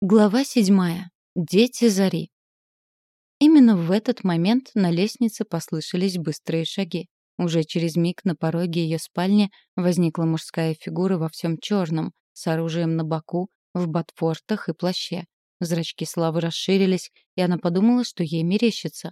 Глава седьмая. Дети зари. Именно в этот момент на лестнице послышались быстрые шаги. Уже через миг на пороге ее спальни возникла мужская фигура во всем черном, с оружием на боку, в ботфортах и плаще. Зрачки Славы расширились, и она подумала, что ей мерещится.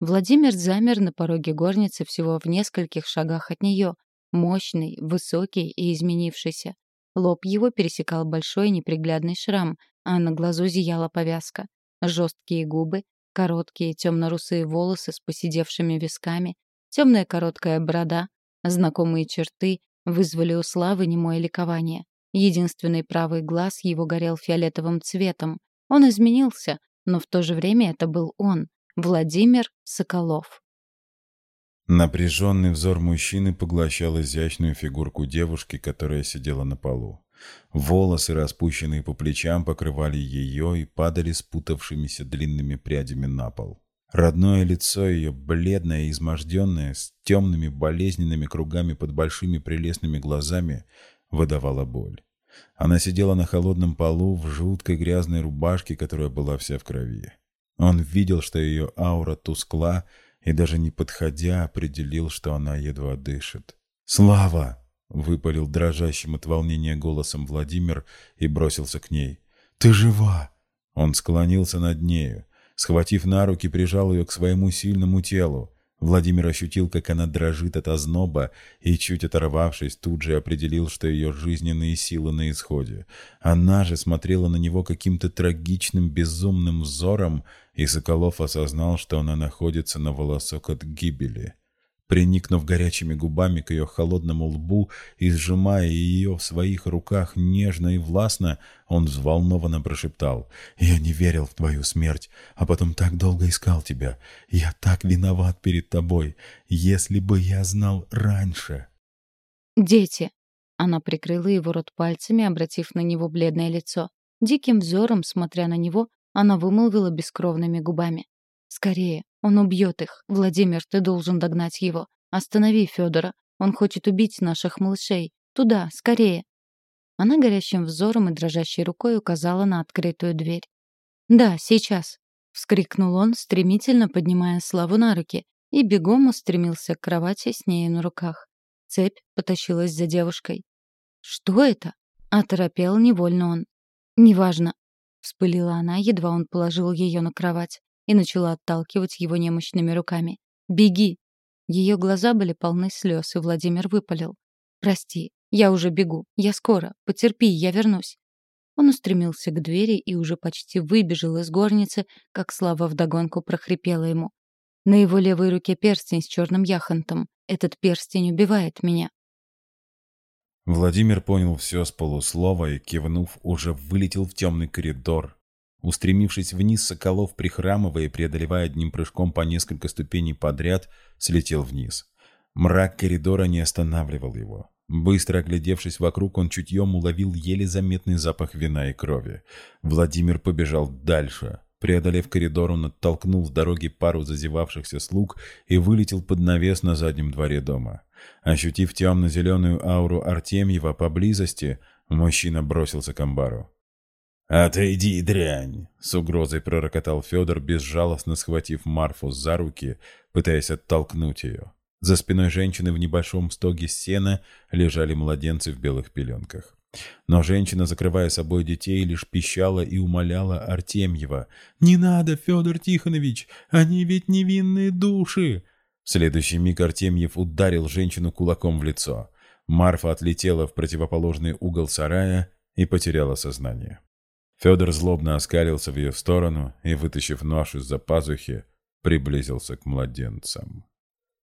Владимир замер на пороге горницы всего в нескольких шагах от нее, мощный, высокий и изменившийся. Лоб его пересекал большой неприглядный шрам, а на глазу зияла повязка. Жесткие губы, короткие темно-русые волосы с поседевшими висками, темная короткая борода, знакомые черты вызвали у Славы немое ликование. Единственный правый глаз его горел фиолетовым цветом. Он изменился, но в то же время это был он, Владимир Соколов. Напряженный взор мужчины поглощал изящную фигурку девушки, которая сидела на полу. Волосы, распущенные по плечам, покрывали ее и падали спутавшимися длинными прядями на пол. Родное лицо ее, бледное и изможденное, с темными болезненными кругами под большими прелестными глазами, выдавало боль. Она сидела на холодном полу в жуткой грязной рубашке, которая была вся в крови. Он видел, что ее аура тускла, и даже не подходя определил, что она едва дышит. «Слава!» — выпалил дрожащим от волнения голосом Владимир и бросился к ней. «Ты жива!» Он склонился над нею. Схватив на руки, прижал ее к своему сильному телу. Владимир ощутил, как она дрожит от озноба, и, чуть оторвавшись, тут же определил, что ее жизненные силы на исходе. Она же смотрела на него каким-то трагичным, безумным взором, и Соколов осознал, что она находится на волосок от гибели. Приникнув горячими губами к ее холодному лбу и сжимая ее в своих руках нежно и властно, он взволнованно прошептал «Я не верил в твою смерть, а потом так долго искал тебя. Я так виноват перед тобой. Если бы я знал раньше...» «Дети!» Она прикрыла его рот пальцами, обратив на него бледное лицо. Диким взором, смотря на него, она вымолвила бескровными губами. «Скорее, он убьет их. Владимир, ты должен догнать его. Останови Федора. Он хочет убить наших малышей. Туда, скорее!» Она горящим взором и дрожащей рукой указала на открытую дверь. «Да, сейчас!» — вскрикнул он, стремительно поднимая Славу на руки, и бегом устремился к кровати с нею на руках. Цепь потащилась за девушкой. «Что это?» — оторопел невольно он. «Неважно», — вспылила она, едва он положил ее на кровать и начала отталкивать его немощными руками. «Беги!» Ее глаза были полны слез, и Владимир выпалил. «Прости, я уже бегу. Я скоро. Потерпи, я вернусь». Он устремился к двери и уже почти выбежал из горницы, как Слава вдогонку прохрипела ему. На его левой руке перстень с черным яхонтом. Этот перстень убивает меня. Владимир понял все с полуслова и, кивнув, уже вылетел в темный коридор, Устремившись вниз, Соколов, прихрамывая и преодолевая одним прыжком по несколько ступеней подряд, слетел вниз. Мрак коридора не останавливал его. Быстро оглядевшись вокруг, он чутьем уловил еле заметный запах вина и крови. Владимир побежал дальше. Преодолев коридор, он оттолкнул в дороге пару зазевавшихся слуг и вылетел под навес на заднем дворе дома. Ощутив темно-зеленую ауру Артемьева поблизости, мужчина бросился к амбару. «Отойди, дрянь!» — с угрозой пророкотал Федор, безжалостно схватив Марфу за руки, пытаясь оттолкнуть ее. За спиной женщины в небольшом стоге сена лежали младенцы в белых пеленках. Но женщина, закрывая собой детей, лишь пищала и умоляла Артемьева. «Не надо, Федор Тихонович! Они ведь невинные души!» В следующий миг Артемьев ударил женщину кулаком в лицо. Марфа отлетела в противоположный угол сарая и потеряла сознание. Федор злобно оскалился в ее сторону и, вытащив нож из-за пазухи, приблизился к младенцам.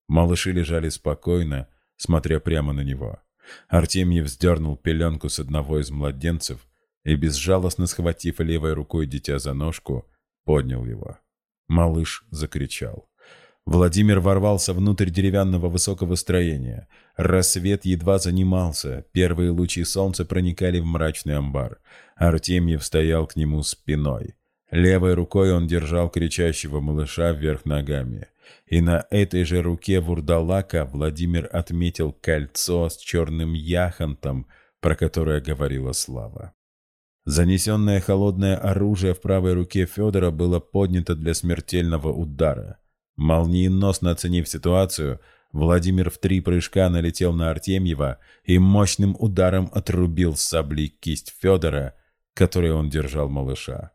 Малыши лежали спокойно, смотря прямо на него. Артемьев вздернул пеленку с одного из младенцев и, безжалостно схватив левой рукой дитя за ножку, поднял его. Малыш закричал. Владимир ворвался внутрь деревянного высокого строения. Рассвет едва занимался, первые лучи солнца проникали в мрачный амбар. Артемьев стоял к нему спиной. Левой рукой он держал кричащего малыша вверх ногами. И на этой же руке вурдалака Владимир отметил кольцо с черным яхонтом, про которое говорила Слава. Занесенное холодное оружие в правой руке Федора было поднято для смертельного удара. Молниеносно оценив ситуацию, Владимир в три прыжка налетел на Артемьева и мощным ударом отрубил с сабли кисть Федора, которой он держал малыша.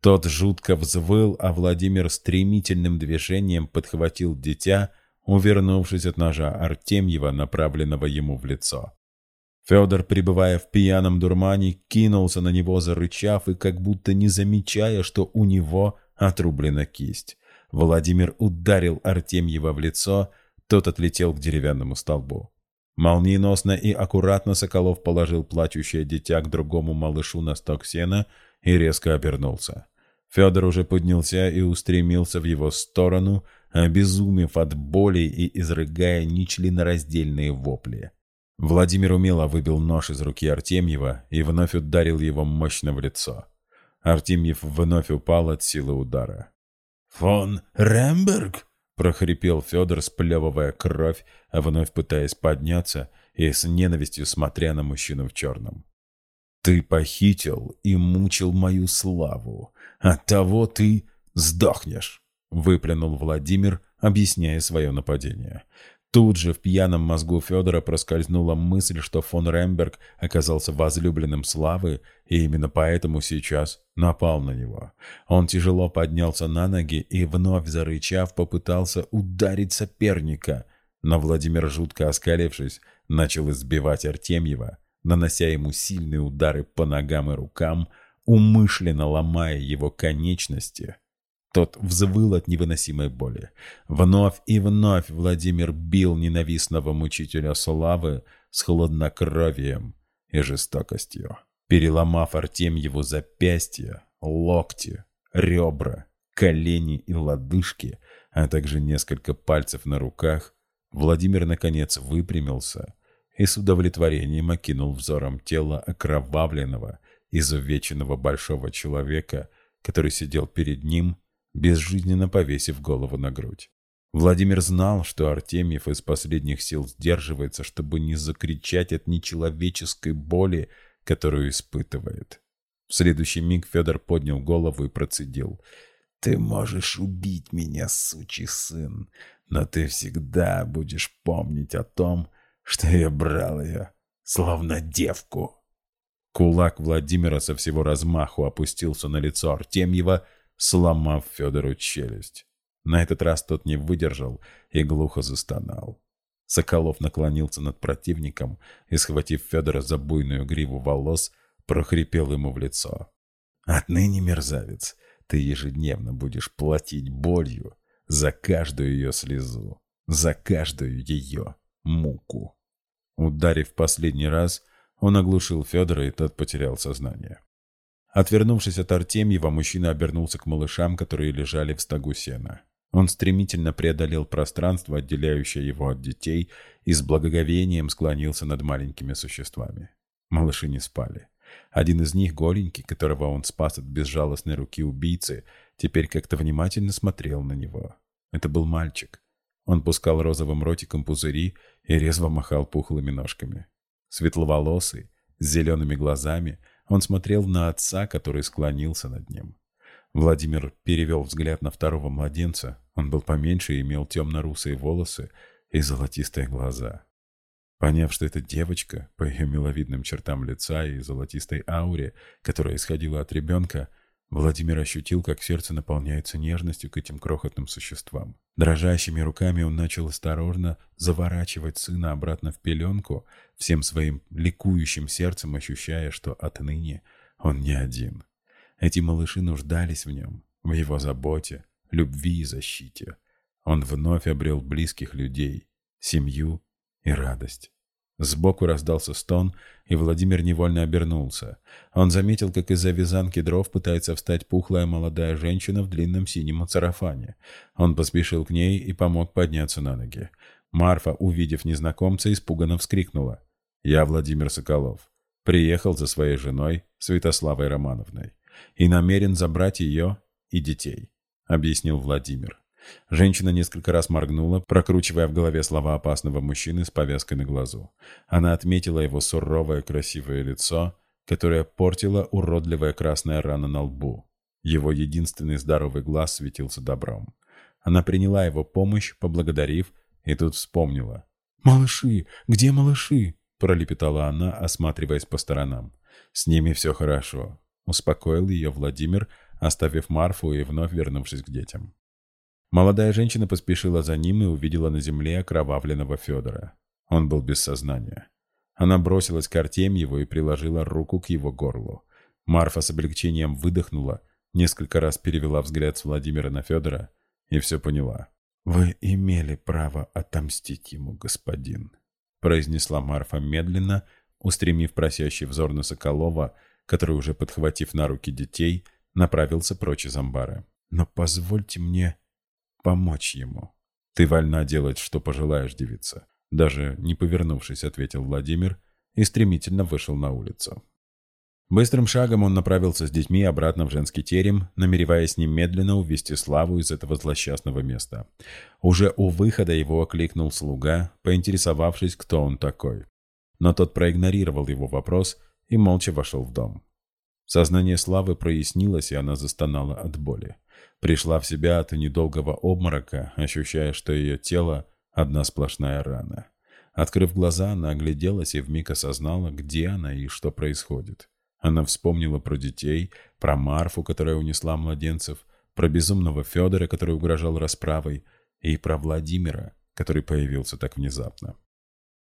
Тот жутко взвыл, а Владимир стремительным движением подхватил дитя, увернувшись от ножа Артемьева, направленного ему в лицо. Федор, пребывая в пьяном дурмане, кинулся на него, зарычав и как будто не замечая, что у него отрублена кисть. Владимир ударил Артемьева в лицо, тот отлетел к деревянному столбу. Молниеносно и аккуратно Соколов положил плачущее дитя к другому малышу на сток сена и резко обернулся. Федор уже поднялся и устремился в его сторону, обезумев от боли и изрыгая нечленораздельные вопли. Владимир умело выбил нож из руки Артемьева и вновь ударил его мощно в лицо. Артемьев вновь упал от силы удара. «Фон Ремберг?» — прохрипел Федор, сплевывая кровь, а вновь пытаясь подняться и с ненавистью смотря на мужчину в черном. «Ты похитил и мучил мою славу. Оттого ты сдохнешь!» — выплюнул Владимир, объясняя свое нападение. Тут же в пьяном мозгу Федора проскользнула мысль, что фон Ремберг оказался возлюбленным Славы и именно поэтому сейчас напал на него. Он тяжело поднялся на ноги и, вновь зарычав, попытался ударить соперника. Но Владимир, жутко оскалившись, начал избивать Артемьева, нанося ему сильные удары по ногам и рукам, умышленно ломая его конечности тот взвыл от невыносимой боли. Вновь и вновь Владимир бил ненавистного мучителя Славы с хладнокровием и жестокостью, переломав Артемьеву запястья, локти, ребра, колени и лодыжки, а также несколько пальцев на руках, Владимир наконец выпрямился и с удовлетворением окинул взором тело окровавленного, изувеченного большого человека, который сидел перед ним безжизненно повесив голову на грудь. Владимир знал, что Артемьев из последних сил сдерживается, чтобы не закричать от нечеловеческой боли, которую испытывает. В следующий миг Федор поднял голову и процедил. «Ты можешь убить меня, сучий сын, но ты всегда будешь помнить о том, что я брал ее, словно девку». Кулак Владимира со всего размаху опустился на лицо Артемьева, сломав Федору челюсть. На этот раз тот не выдержал и глухо застонал. Соколов наклонился над противником и, схватив Федора за буйную гриву волос, прохрипел ему в лицо. «Отныне, мерзавец, ты ежедневно будешь платить болью за каждую ее слезу, за каждую ее муку». Ударив последний раз, он оглушил Федора, и тот потерял сознание. Отвернувшись от Артемьева, мужчина обернулся к малышам, которые лежали в стогу сена. Он стремительно преодолел пространство, отделяющее его от детей, и с благоговением склонился над маленькими существами. Малыши не спали. Один из них, голенький, которого он спас от безжалостной руки убийцы, теперь как-то внимательно смотрел на него. Это был мальчик. Он пускал розовым ротиком пузыри и резво махал пухлыми ножками. Светловолосый, с зелеными глазами, он смотрел на отца, который склонился над ним. Владимир перевел взгляд на второго младенца. Он был поменьше и имел темно-русые волосы и золотистые глаза. Поняв, что это девочка, по ее миловидным чертам лица и золотистой ауре, которая исходила от ребенка, Владимир ощутил, как сердце наполняется нежностью к этим крохотным существам. Дрожащими руками он начал осторожно заворачивать сына обратно в пеленку, всем своим ликующим сердцем ощущая, что отныне он не один. Эти малыши нуждались в нем, в его заботе, любви и защите. Он вновь обрел близких людей, семью и радость. Сбоку раздался стон, и Владимир невольно обернулся. Он заметил, как из-за вязанки дров пытается встать пухлая молодая женщина в длинном синем сарафане. Он поспешил к ней и помог подняться на ноги. Марфа, увидев незнакомца, испуганно вскрикнула. «Я Владимир Соколов. Приехал за своей женой, Святославой Романовной, и намерен забрать ее и детей», — объяснил Владимир. Женщина несколько раз моргнула, прокручивая в голове слова опасного мужчины с повязкой на глазу. Она отметила его суровое красивое лицо, которая портила уродливая красная рана на лбу. Его единственный здоровый глаз светился добром. Она приняла его помощь, поблагодарив, и тут вспомнила. «Малыши! Где малыши?» – пролепетала она, осматриваясь по сторонам. «С ними все хорошо», – успокоил ее Владимир, оставив Марфу и вновь вернувшись к детям. Молодая женщина поспешила за ним и увидела на земле окровавленного Федора. Он был без сознания. Она бросилась к Артемьеву и приложила руку к его горлу. Марфа с облегчением выдохнула, несколько раз перевела взгляд с Владимира на Федора и все поняла. «Вы имели право отомстить ему, господин», — произнесла Марфа медленно, устремив просящий взор на Соколова, который, уже подхватив на руки детей, направился прочь из амбара. «Но позвольте мне помочь ему». «Ты вольна делать, что пожелаешь, девица», — даже не повернувшись, ответил Владимир и стремительно вышел на улицу. Быстрым шагом он направился с детьми обратно в женский терем, намереваясь немедленно увести Славу из этого злосчастного места. Уже у выхода его окликнул слуга, поинтересовавшись, кто он такой. Но тот проигнорировал его вопрос и молча вошел в дом. Сознание Славы прояснилось, и она застонала от боли. Пришла в себя от недолгого обморока, ощущая, что ее тело – одна сплошная рана. Открыв глаза, она огляделась и вмиг осознала, где она и что происходит. Она вспомнила про детей, про Марфу, которая унесла младенцев, про безумного Федора, который угрожал расправой, и про Владимира, который появился так внезапно.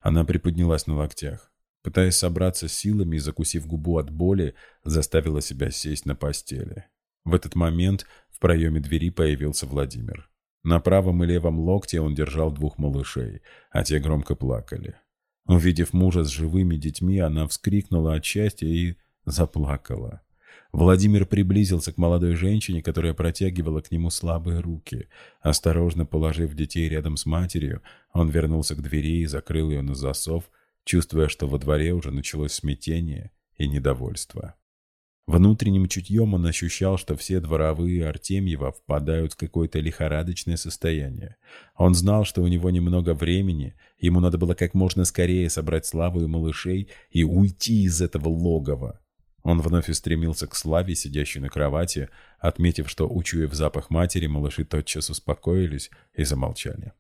Она приподнялась на локтях. Пытаясь собраться силами и закусив губу от боли, заставила себя сесть на постели. В этот момент в проеме двери появился Владимир. На правом и левом локте он держал двух малышей, а те громко плакали. Увидев мужа с живыми детьми, она вскрикнула от счастья и заплакала. Владимир приблизился к молодой женщине, которая протягивала к нему слабые руки. Осторожно положив детей рядом с матерью, он вернулся к двери и закрыл ее на засов, чувствуя, что во дворе уже началось смятение и недовольство. Внутренним чутьем он ощущал, что все дворовые Артемьева впадают в какое-то лихорадочное состояние. Он знал, что у него немного времени, ему надо было как можно скорее собрать славу и малышей и уйти из этого логова. Он вновь устремился к Славе, сидящей на кровати, отметив, что, учуяв запах матери, малыши тотчас успокоились и замолчали.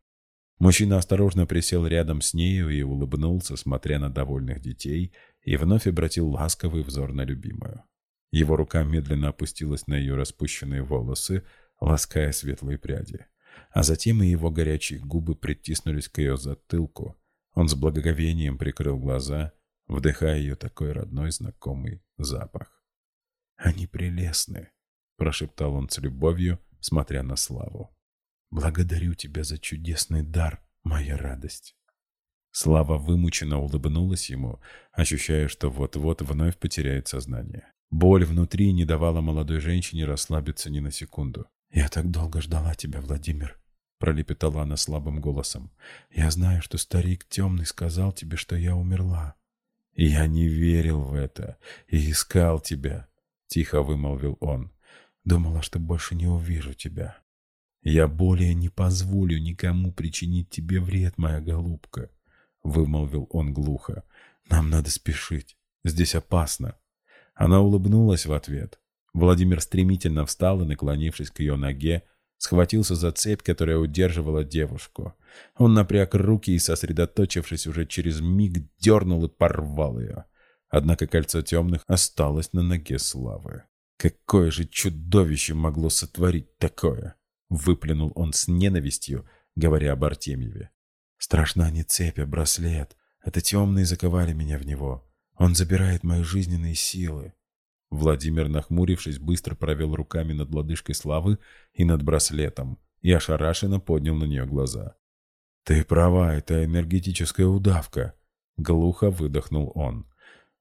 Мужчина осторожно присел рядом с нею и улыбнулся, смотря на довольных детей, и вновь обратил ласковый взор на любимую. Его рука медленно опустилась на ее распущенные волосы, лаская светлые пряди. А затем и его горячие губы притиснулись к ее затылку. Он с благоговением прикрыл глаза вдыхая ее такой родной знакомый запах. «Они прелестны», — прошептал он с любовью, смотря на Славу. «Благодарю тебя за чудесный дар, моя радость». Слава вымученно улыбнулась ему, ощущая, что вот-вот вновь потеряет сознание. Боль внутри не давала молодой женщине расслабиться ни на секунду. «Я так долго ждала тебя, Владимир», — пролепетала она слабым голосом. «Я знаю, что старик темный сказал тебе, что я умерла. «Я не верил в это и искал тебя», — тихо вымолвил он. «Думала, что больше не увижу тебя. Я более не позволю никому причинить тебе вред, моя голубка», — вымолвил он глухо. «Нам надо спешить. Здесь опасно». Она улыбнулась в ответ. Владимир стремительно встал и, наклонившись к ее ноге, схватился за цепь, которая удерживала девушку. Он напряг руки и, сосредоточившись уже через миг, дернул и порвал ее. Однако кольцо темных осталось на ноге Славы. Какое же чудовище могло сотворить такое? Выплюнул он с ненавистью, говоря об Артемьеве. Страшна не цепь, а браслет. Это темные заковали меня в него. Он забирает мои жизненные силы. Владимир, нахмурившись, быстро провел руками над лодыжкой Славы и над браслетом, и ошарашенно поднял на нее глаза. «Ты права, это энергетическая удавка», — глухо выдохнул он.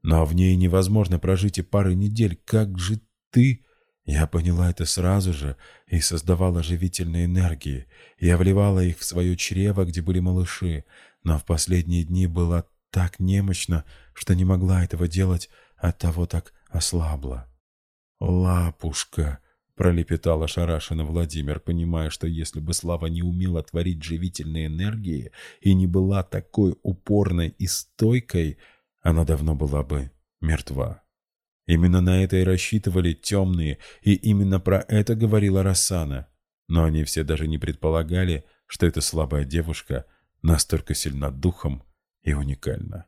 «Но в ней невозможно прожить и пары недель. Как же ты...» Я поняла это сразу же и создавала живительные энергии. Я вливала их в свое чрево, где были малыши, но в последние дни была так немощна, что не могла этого делать, оттого так ослабла. «Лапушка!» — пролепетал ошарашенно Владимир, понимая, что если бы Слава не умела творить живительные энергии и не была такой упорной и стойкой, она давно была бы мертва. Именно на это и рассчитывали темные, и именно про это говорила Рассана. Но они все даже не предполагали, что эта слабая девушка настолько сильна духом и уникальна.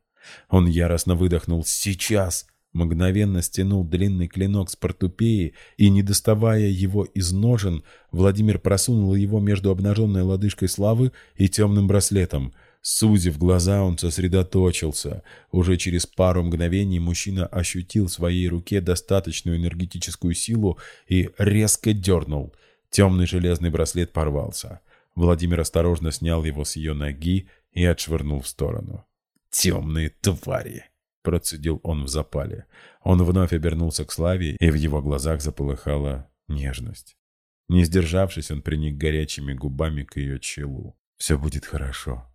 Он яростно выдохнул «Сейчас!» Мгновенно стянул длинный клинок с портупеи и, не доставая его из ножен, Владимир просунул его между обнаженной лодыжкой Славы и темным браслетом. Сузив глаза, он сосредоточился. Уже через пару мгновений мужчина ощутил в своей руке достаточную энергетическую силу и резко дернул. Темный железный браслет порвался. Владимир осторожно снял его с ее ноги и отшвырнул в сторону. «Темные твари!» — процедил он в запале. Он вновь обернулся к Славе, и в его глазах заполыхала нежность. Не сдержавшись, он приник горячими губами к ее челу. «Все будет хорошо».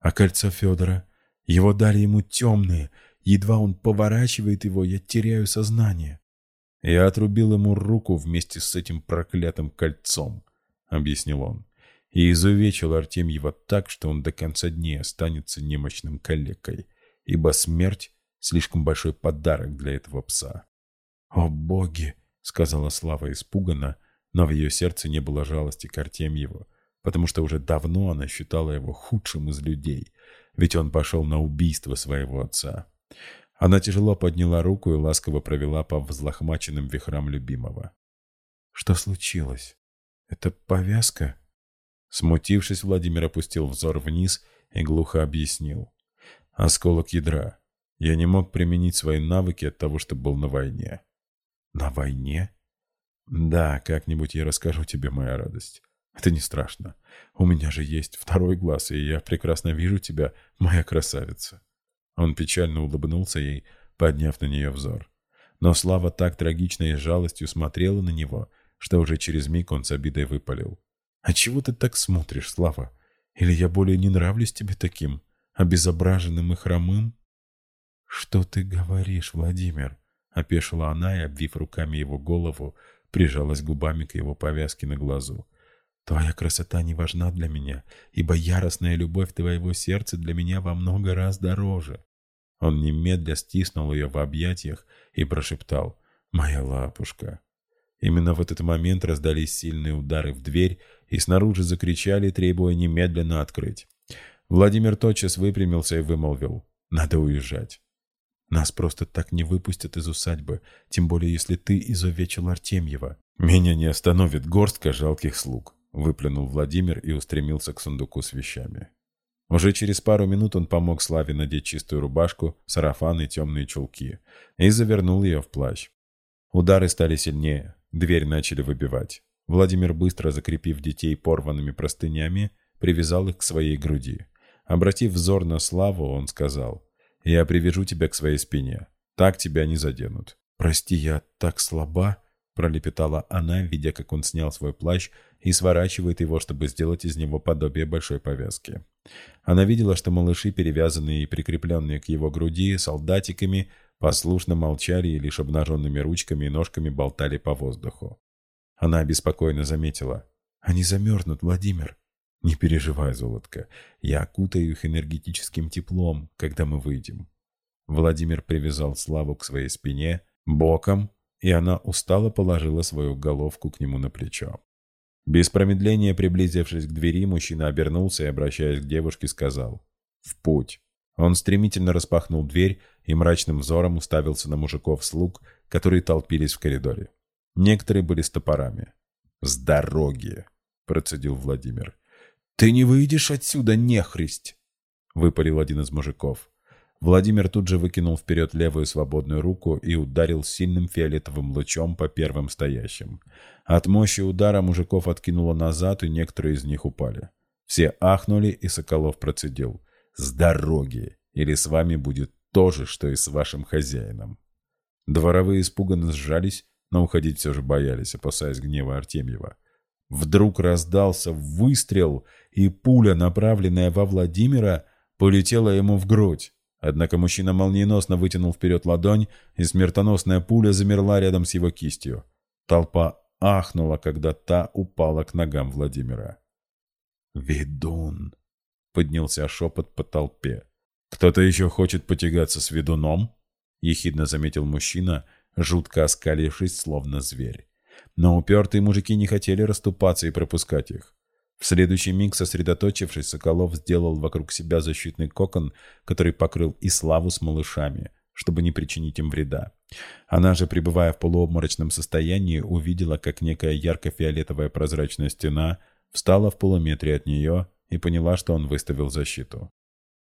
А кольцо Федора? Его дали ему темные. Едва он поворачивает его, я теряю сознание. Я отрубил ему руку вместе с этим проклятым кольцом, — объяснил он, и изувечил Артемьева так, что он до конца дней останется немощным калекой ибо смерть — слишком большой подарок для этого пса. «О боги!» — сказала Слава испуганно, но в ее сердце не было жалости к Артемьеву, потому что уже давно она считала его худшим из людей, ведь он пошел на убийство своего отца. Она тяжело подняла руку и ласково провела по взлохмаченным вихрам любимого. «Что случилось? Это повязка?» Смутившись, Владимир опустил взор вниз и глухо объяснил. Осколок ядра. Я не мог применить свои навыки от того, что был на войне. На войне? Да, как-нибудь я расскажу тебе, моя радость. Это не страшно. У меня же есть второй глаз, и я прекрасно вижу тебя, моя красавица. Он печально улыбнулся ей, подняв на нее взор. Но Слава так трагично и жалостью смотрела на него, что уже через миг он с обидой выпалил. «А чего ты так смотришь, Слава? Или я более не нравлюсь тебе таким?» обезображенным и хромым? «Что ты говоришь, Владимир?» — опешила она и, обвив руками его голову, прижалась губами к его повязке на глазу. «Твоя красота не важна для меня, ибо яростная любовь твоего сердца для меня во много раз дороже». Он немедля стиснул ее в объятиях и прошептал «Моя лапушка». Именно в этот момент раздались сильные удары в дверь, и снаружи закричали, требуя немедленно открыть. Владимир тотчас выпрямился и вымолвил. «Надо уезжать. Нас просто так не выпустят из усадьбы, тем более если ты изувечил Артемьева». «Меня не остановит горстка жалких слуг», — выплюнул Владимир и устремился к сундуку с вещами. Уже через пару минут он помог Славе надеть чистую рубашку, сарафан и темные чулки, и завернул ее в плащ. Удары стали сильнее, дверь начали выбивать. Владимир, быстро закрепив детей порванными простынями, привязал их к своей груди. Обратив взор на Славу, он сказал, «Я привяжу тебя к своей спине. Так тебя не заденут». «Прости, я так слаба», — пролепетала она, видя, как он снял свой плащ и сворачивает его, чтобы сделать из него подобие большой повязки. Она видела, что малыши, перевязанные и прикрепленные к его груди солдатиками, послушно молчали и лишь обнаженными ручками и ножками болтали по воздуху. Она беспокойно заметила. «Они замерзнут, Владимир. «Не переживай, золотко, я окутаю их энергетическим теплом, когда мы выйдем». Владимир привязал Славу к своей спине, боком, и она устало положила свою головку к нему на плечо. Без промедления приблизившись к двери, мужчина обернулся и, обращаясь к девушке, сказал «В путь». Он стремительно распахнул дверь и мрачным взором уставился на мужиков-слуг, которые толпились в коридоре. Некоторые были с топорами. «С дороги!» – процедил Владимир. «Ты не выйдешь отсюда, нехристь!» — выпалил один из мужиков. Владимир тут же выкинул вперед левую свободную руку и ударил сильным фиолетовым лучом по первым стоящим. От мощи удара мужиков откинуло назад, и некоторые из них упали. Все ахнули, и Соколов процедил. «С дороги! Или с вами будет то же, что и с вашим хозяином!» Дворовые испуганно сжались, но уходить все же боялись, опасаясь гнева Артемьева. Вдруг раздался выстрел, и пуля, направленная во Владимира, полетела ему в грудь. Однако мужчина молниеносно вытянул вперед ладонь, и смертоносная пуля замерла рядом с его кистью. Толпа ахнула, когда та упала к ногам Владимира. «Ведун!» — поднялся шепот по толпе. «Кто-то еще хочет потягаться с ведуном?» — ехидно заметил мужчина, жутко оскалившись, словно зверь. Но упертые мужики не хотели расступаться и пропускать их. В следующий миг, сосредоточившись, Соколов сделал вокруг себя защитный кокон, который покрыл и Славу с малышами, чтобы не причинить им вреда. Она же, пребывая в полуобморочном состоянии, увидела, как некая ярко-фиолетовая прозрачная стена встала в полуметре от нее и поняла, что он выставил защиту.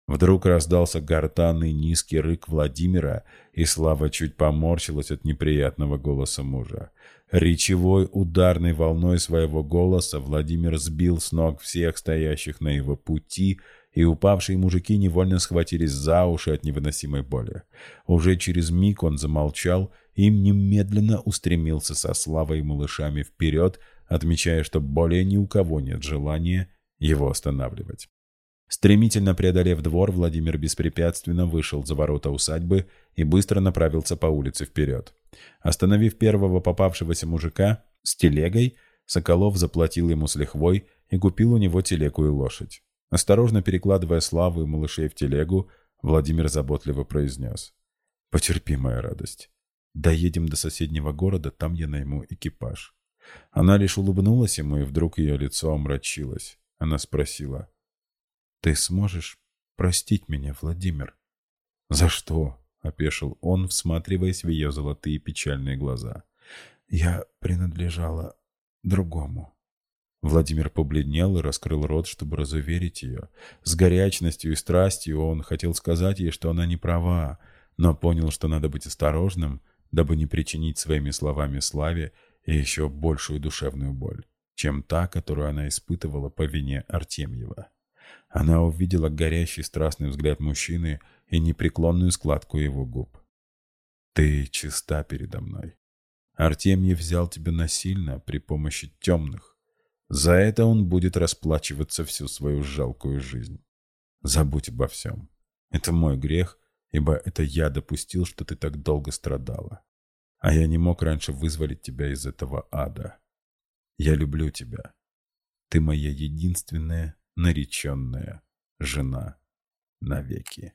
Вдруг раздался гортанный низкий рык Владимира, и Слава чуть поморщилась от неприятного голоса мужа. Речевой ударной волной своего голоса Владимир сбил с ног всех стоящих на его пути, и упавшие мужики невольно схватились за уши от невыносимой боли. Уже через миг он замолчал и немедленно устремился со Славой и малышами вперед, отмечая, что более ни у кого нет желания его останавливать. Стремительно преодолев двор, Владимир беспрепятственно вышел за ворота усадьбы и быстро направился по улице вперед. Остановив первого попавшегося мужика с телегой, Соколов заплатил ему с лихвой и купил у него телегу и лошадь. Осторожно перекладывая Славу и малышей в телегу, Владимир заботливо произнес. «Потерпи, моя радость. Доедем до соседнего города, там я найму экипаж». Она лишь улыбнулась ему, и вдруг ее лицо омрачилось. Она спросила. «Ты сможешь простить меня, Владимир?» «За что?» — опешил он, всматриваясь в ее золотые печальные глаза. «Я принадлежала другому». Владимир побледнел и раскрыл рот, чтобы разуверить ее. С горячностью и страстью он хотел сказать ей, что она не права, но понял, что надо быть осторожным, дабы не причинить своими словами Славе еще большую душевную боль, чем та, которую она испытывала по вине Артемьева. Она увидела горящий страстный взгляд мужчины и непреклонную складку его губ. «Ты чиста передо мной. Артемьев взял тебя насильно при помощи темных. За это он будет расплачиваться всю свою жалкую жизнь. Забудь обо всем. Это мой грех, ибо это я допустил, что ты так долго страдала. А я не мог раньше вызволить тебя из этого ада. Я люблю тебя. Ты моя единственная нареченная жена навеки.